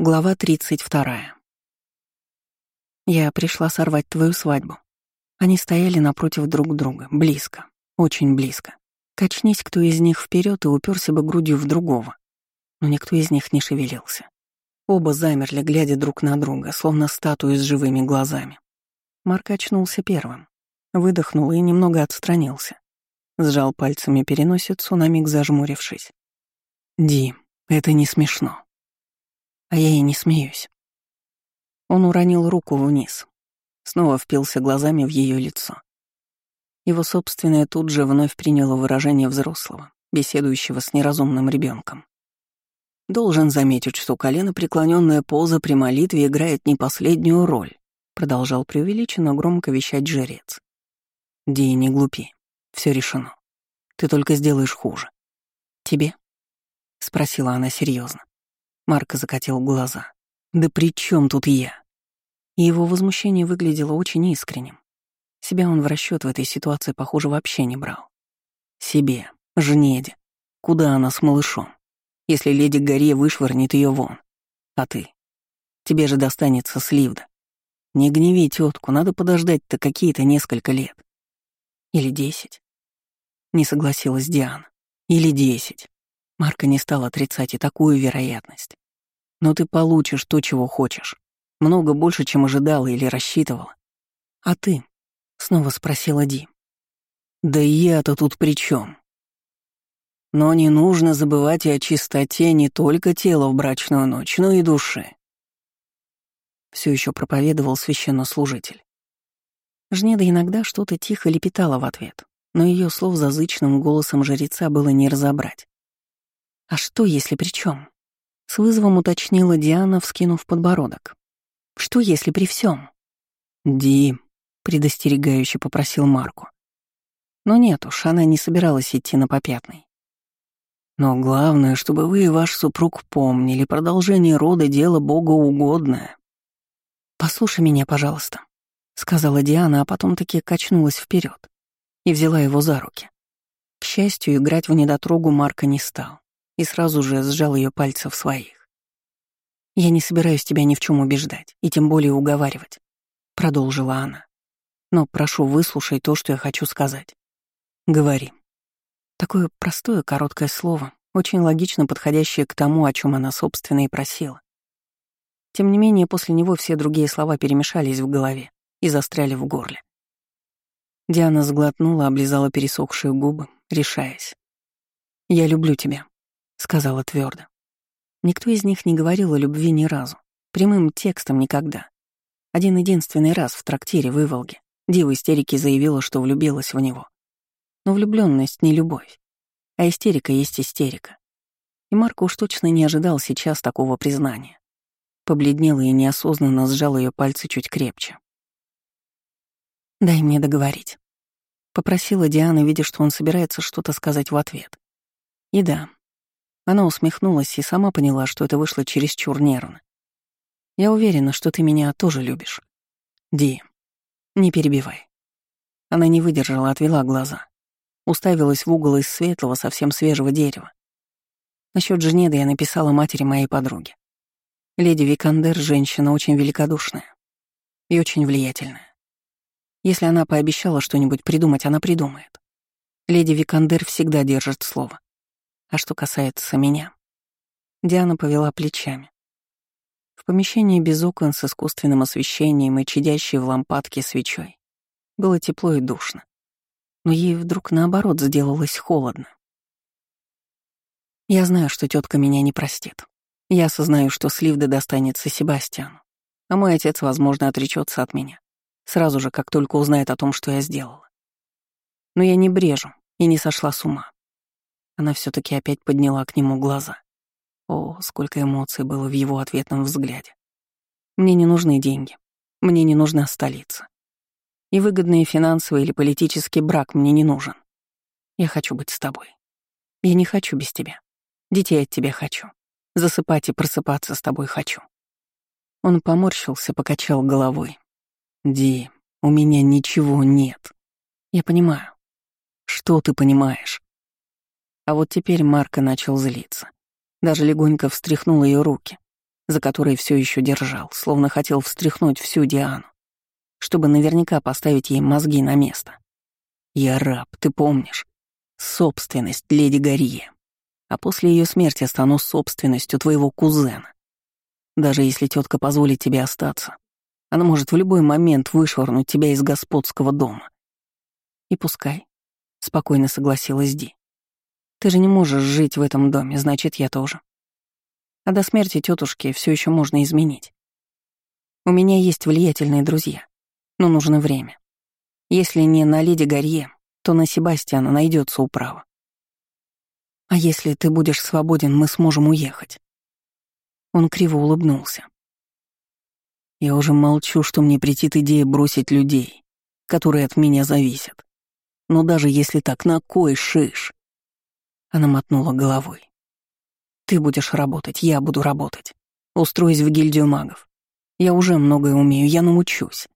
Глава 32. Я пришла сорвать твою свадьбу. Они стояли напротив друг друга, близко, очень близко. Качнись кто из них вперед и уперся бы грудью в другого. Но никто из них не шевелился. Оба замерли, глядя друг на друга, словно статуи с живыми глазами. Марк очнулся первым, выдохнул и немного отстранился. Сжал пальцами переносицу, на миг зажмурившись. «Ди, это не смешно», а я и не смеюсь. Он уронил руку вниз, снова впился глазами в ее лицо. Его собственное тут же вновь приняло выражение взрослого, беседующего с неразумным ребенком. Должен заметить, что колено преклоненная поза при молитве играет не последнюю роль, продолжал преувеличенно громко вещать жрец. Ди, не глупи. Все решено. Ты только сделаешь хуже. Тебе? спросила она серьезно. Марко закатил глаза. «Да при чем тут я?» И его возмущение выглядело очень искренним. Себя он в расчет в этой ситуации, похоже, вообще не брал. Себе, жнеде. Куда она с малышом? Если леди Горе вышвырнет ее вон. А ты? Тебе же достанется сливда. Не гневи тетку, надо подождать-то какие-то несколько лет. Или десять. Не согласилась Диана. Или десять. Марка не стал отрицать и такую вероятность. Но ты получишь то, чего хочешь. Много больше, чем ожидала или рассчитывала. А ты? Снова спросила Ди. Да я-то тут при чем? Но не нужно забывать и о чистоте не только тела в брачную ночь, но и души. Все еще проповедовал священнослужитель. Жнеда иногда что-то тихо лепетала в ответ, но ее слов зазычным голосом жреца было не разобрать. А что, если при чем? С вызовом уточнила Диана, вскинув подбородок. Что, если при всем? Ди, предостерегающе попросил Марку. Но нет уж, она не собиралась идти на попятный. Но главное, чтобы вы и ваш супруг помнили, продолжение рода — дело богоугодное. «Послушай меня, пожалуйста», — сказала Диана, а потом таки качнулась вперед и взяла его за руки. К счастью, играть в недотрогу Марка не стал и сразу же сжал ее пальцы в своих. «Я не собираюсь тебя ни в чем убеждать, и тем более уговаривать», — продолжила она. «Но прошу, выслушай то, что я хочу сказать. Говори». Такое простое короткое слово, очень логично подходящее к тому, о чем она, собственно, и просила. Тем не менее, после него все другие слова перемешались в голове и застряли в горле. Диана сглотнула, облизала пересохшие губы, решаясь. «Я люблю тебя», сказала твердо. Никто из них не говорил о любви ни разу, прямым текстом никогда. Один единственный раз в трактире в Иволге Дива истерики заявила, что влюбилась в него. Но влюбленность не любовь, а истерика есть истерика. И Марко уж точно не ожидал сейчас такого признания. Побледнела и неосознанно сжал ее пальцы чуть крепче. «Дай мне договорить», — попросила Диана, видя, что он собирается что-то сказать в ответ. И да, она усмехнулась и сама поняла, что это вышло чересчур нервно. «Я уверена, что ты меня тоже любишь. Ди, не перебивай». Она не выдержала, отвела глаза. Уставилась в угол из светлого, совсем свежего дерева. Насчет Женеды я написала матери моей подруги. Леди Викандер — женщина очень великодушная и очень влиятельная. Если она пообещала что-нибудь придумать, она придумает. Леди Викандер всегда держит слово. А что касается меня... Диана повела плечами. В помещении без окон с искусственным освещением и чадящей в лампадке свечой было тепло и душно. Но ей вдруг наоборот сделалось холодно. Я знаю, что тетка меня не простит. Я осознаю, что Сливда достанется Себастьяну, а мой отец, возможно, отречется от меня, сразу же, как только узнает о том, что я сделала. Но я не брежу и не сошла с ума. Она все таки опять подняла к нему глаза. О, сколько эмоций было в его ответном взгляде. Мне не нужны деньги. Мне не нужна столица. И выгодный финансовый или политический брак мне не нужен. Я хочу быть с тобой. Я не хочу без тебя. Детей от тебя хочу. Засыпать и просыпаться с тобой хочу. Он поморщился, покачал головой. Ди, у меня ничего нет. Я понимаю. Что ты понимаешь? А вот теперь Марко начал злиться. Даже легонько встряхнул ее руки. за который все еще держал, словно хотел встряхнуть всю Диану, чтобы наверняка поставить ей мозги на место. «Я раб, ты помнишь? Собственность леди Гарье. А после ее смерти стану собственностью твоего кузена. Даже если тетка позволит тебе остаться, она может в любой момент вышвырнуть тебя из господского дома. И пускай, — спокойно согласилась Ди. Ты же не можешь жить в этом доме, значит, я тоже. А до смерти тетушки все еще можно изменить. У меня есть влиятельные друзья, но нужно время. Если не на леди Гарье, то на Себастьяна найдется управа. А если ты будешь свободен, мы сможем уехать. Он криво улыбнулся. Я уже молчу, что мне претит идея бросить людей, которые от меня зависят. Но даже если так, на кой шиш? Она мотнула головой. Ты будешь работать, я буду работать. Устроюсь в гильдию магов. Я уже многое умею, я научусь.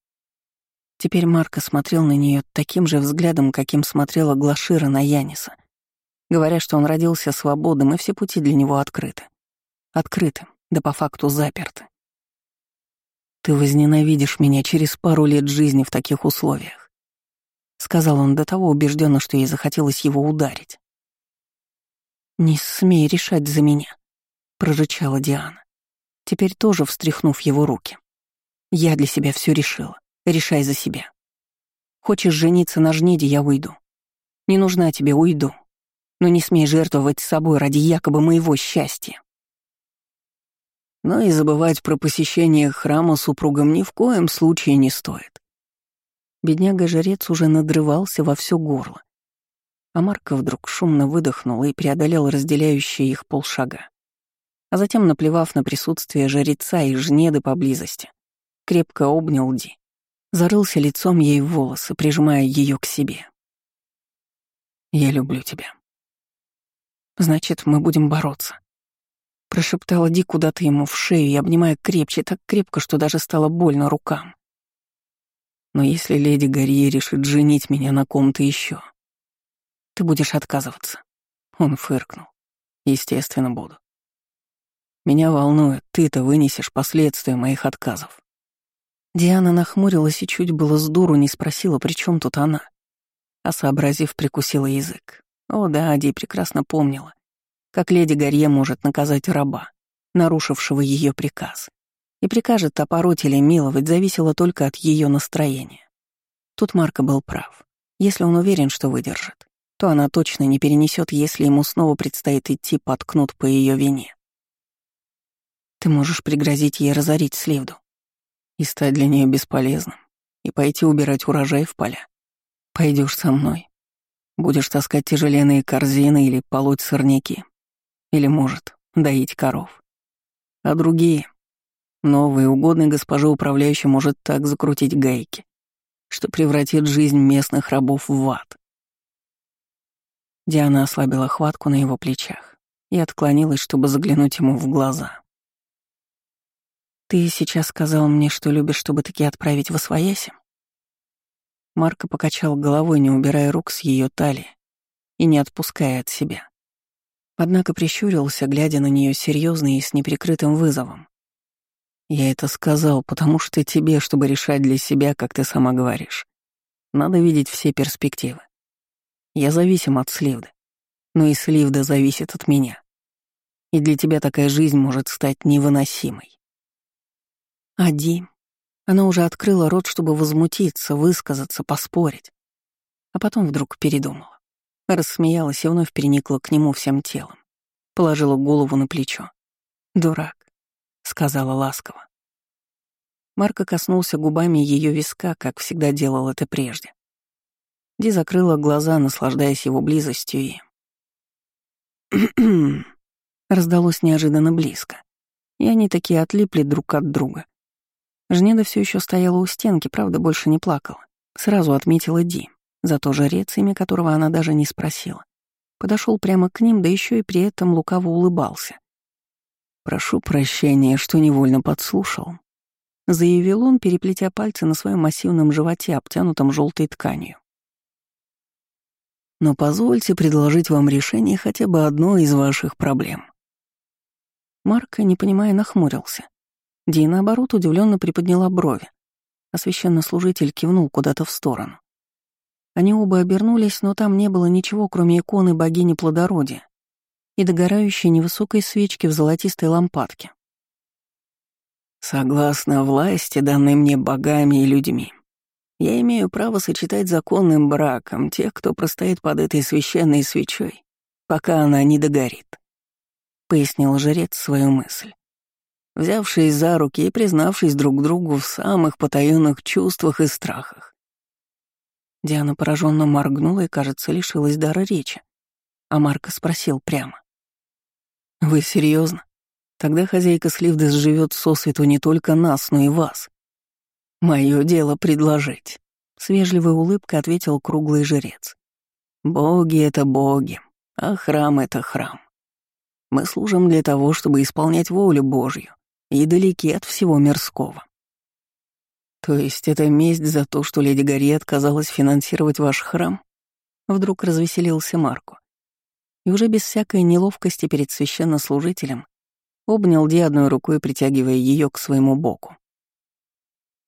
Теперь Марко смотрел на нее таким же взглядом, каким смотрела Глашира на Яниса, говоря, что он родился свободным, и все пути для него открыты. Открыты, да по факту заперты. «Ты возненавидишь меня через пару лет жизни в таких условиях», — сказал он до того убежденно, что ей захотелось его ударить. «Не смей решать за меня», — прорычала Диана, теперь тоже встряхнув его руки. «Я для себя все решила. Решай за себя. Хочешь жениться на жнеде, я уйду. Не нужна тебе, уйду. Но не смей жертвовать собой ради якобы моего счастья. Но и забывать про посещение храма супругам ни в коем случае не стоит. Бедняга-жрец уже надрывался во все горло. А Марко вдруг шумно выдохнул и преодолел разделяющие их полшага. А затем, наплевав на присутствие жреца и жнеды поблизости, крепко обнял Ди, зарылся лицом ей в волосы, прижимая ее к себе. «Я люблю тебя». «Значит, мы будем бороться», Прошептала Ди куда-то ему в шею и обнимая крепче, так крепко, что даже стало больно рукам. Но если леди Гарье решит женить меня на ком-то еще, ты будешь отказываться. Он фыркнул. Естественно, буду. Меня волнует, ты-то вынесешь последствия моих отказов. Диана нахмурилась и чуть было с дуру не спросила, при чем тут она. А сообразив, прикусила язык. О да, Ди прекрасно помнила, как леди Гарье может наказать раба, нарушившего ее приказ, и прикажет опороть или миловать зависело только от ее настроения. Тут Марко был прав. Если он уверен, что выдержит, то она точно не перенесет, если ему снова предстоит идти под кнут по ее вине. Ты можешь пригрозить ей разорить Сливду и стать для нее бесполезным, и пойти убирать урожай в поля. Пойдешь со мной. Будешь таскать тяжеленные корзины или полоть сорняки. Или, может, доить коров. А другие, новые, угодный госпоже управляющий может так закрутить гайки, что превратит жизнь местных рабов в ад. Диана ослабила хватку на его плечах и отклонилась, чтобы заглянуть ему в глаза. «Ты сейчас сказал мне, что любишь, чтобы таки отправить в Освояси?» Марко покачал головой, не убирая рук с ее талии и не отпуская от себя. Однако прищурился, глядя на нее серьезно и с неприкрытым вызовом. «Я это сказал, потому что тебе, чтобы решать для себя, как ты сама говоришь, надо видеть все перспективы. Я зависим от Сливды, но и Сливда зависит от меня. И для тебя такая жизнь может стать невыносимой». Ади. Она уже открыла рот, чтобы возмутиться, высказаться, поспорить. А потом вдруг передумала. Рассмеялась и вновь переникла к нему всем телом. Положила голову на плечо. «Дурак», — сказала ласково. Марко коснулся губами ее виска, как всегда делал это прежде. Ди закрыла глаза, наслаждаясь его близостью, и... раздалось неожиданно близко. И они такие отлипли друг от друга. Жнеда все еще стояла у стенки, правда, больше не плакала. Сразу отметила Ди. Зато жрец, имя которого она даже не спросила, подошел прямо к ним, да еще и при этом лукаво улыбался. «Прошу прощения, что невольно подслушал», — заявил он, переплетя пальцы на своем массивном животе, обтянутом желтой тканью. «Но позвольте предложить вам решение хотя бы одной из ваших проблем. Марка, не понимая, нахмурился. Ди, наоборот, удивленно приподняла брови, а священнослужитель кивнул куда-то в сторону. Они оба обернулись, но там не было ничего, кроме иконы богини плодородия и догорающей невысокой свечки в золотистой лампадке. «Согласно власти, данной мне богами и людьми, я имею право сочетать законным браком тех, кто простоит под этой священной свечой, пока она не догорит», — пояснил жрец свою мысль. Взявшись за руки и признавшись друг другу в самых потаенных чувствах и страхах. Диана пораженно моргнула и, кажется, лишилась дара речи. А Марко спросил прямо. «Вы серьезно? Тогда хозяйка Сливдес живет сосвету не только нас, но и вас. Мое дело предложить», — с вежливой улыбкой ответил круглый жрец. «Боги — это боги, а храм — это храм. Мы служим для того, чтобы исполнять волю Божью и далеки от всего мирского. То есть это месть за то, что леди Гарри отказалась финансировать ваш храм? Вдруг развеселился Марко. И уже без всякой неловкости перед священнослужителем обнял Ди одной рукой, притягивая ее к своему боку.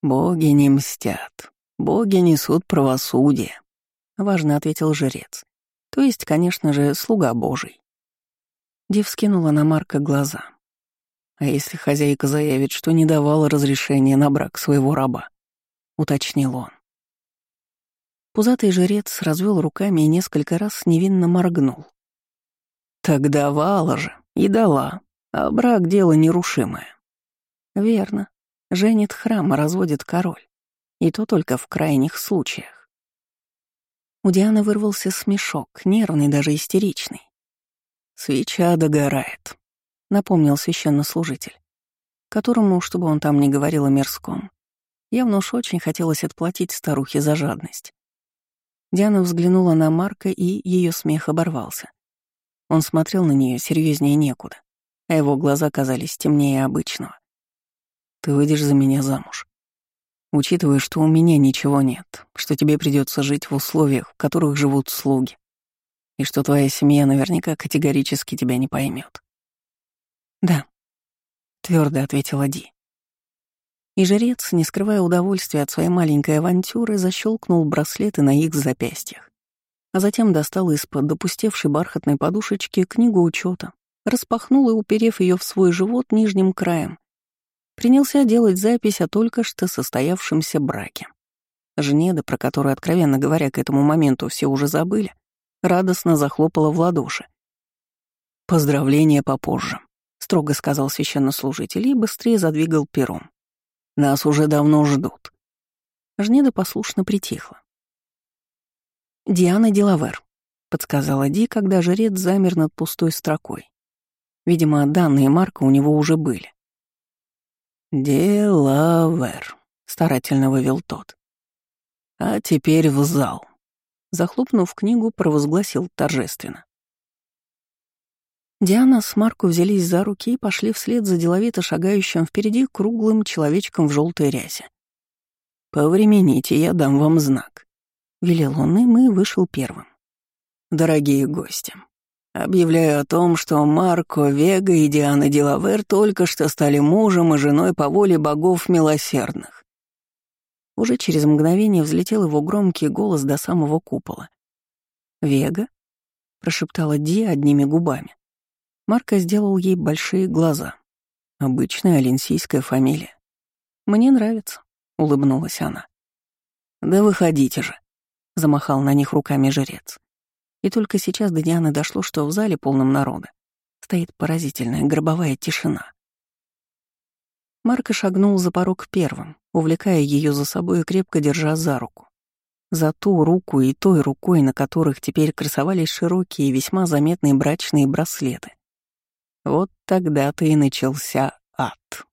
«Боги не мстят, боги несут правосудие», — важно ответил жрец. То есть, конечно же, слуга Божий. Ди вскинула на Марка глаза. А если хозяйка заявит, что не давала разрешения на брак своего раба? Уточнил он. Пузатый жрец развел руками и несколько раз невинно моргнул. Так давала же, и дала, а брак — дело нерушимое. Верно. Женит храм, а разводит король. И то только в крайних случаях. У Дианы вырвался смешок, нервный, даже истеричный. «Свеча догорает», напомнил священнослужитель, которому, чтобы он там не говорил о мирском, явно уж очень хотелось отплатить старухе за жадность. Диана взглянула на Марка, и ее смех оборвался. Он смотрел на нее серьезнее некуда, а его глаза казались темнее обычного. «Ты выйдешь за меня замуж», учитывая, что у меня ничего нет, что тебе придется жить в условиях, в которых живут слуги, и что твоя семья наверняка категорически тебя не поймет. «Да», — твердо ответила Ди. И жрец, не скрывая удовольствия от своей маленькой авантюры, защелкнул браслеты на их запястьях, а затем достал из-под допустевшей бархатной подушечки книгу учета, распахнул и, уперев ее в свой живот нижним краем, принялся делать запись о только что состоявшемся браке. Жнеда, про которую, откровенно говоря, к этому моменту все уже забыли, радостно захлопала в ладоши. «Поздравления попозже», строго сказал священнослужитель и быстрее задвигал пером. «Нас уже давно ждут». Жнеда послушно притихла. «Диана Делавер», — подсказала Ди, когда жрец замер над пустой строкой. Видимо, данные Марка у него уже были. «Делавер», — старательно вывел тот. «А теперь в зал», — захлопнув книгу, провозгласил торжественно. Диана с Марко взялись за руки и пошли вслед за деловито шагающим впереди круглым человечком в желтой рясе. «Повремените, я дам вам знак», — велел он им и вышел первым. «Дорогие гости, объявляю о том, что Марко Вега и Диана Делавер только что стали мужем и женой по воле богов милосердных». Уже через мгновение взлетел его громкий голос до самого купола. «Вега?» — прошептала Ди одними губами. Марко сделал ей большие глаза. Обычная оленсийская фамилия. «Мне нравится», — улыбнулась она. «Да выходите же», — замахал на них руками жрец. И только сейчас до Дианы дошло, что в зале полном народа стоит поразительная гробовая тишина. Марко шагнул за порог первым, увлекая ее за собой и крепко держа за руку. За ту руку и той рукой, на которых теперь красовались широкие и весьма заметные брачные браслеты. Вот тогда-то и начался ад.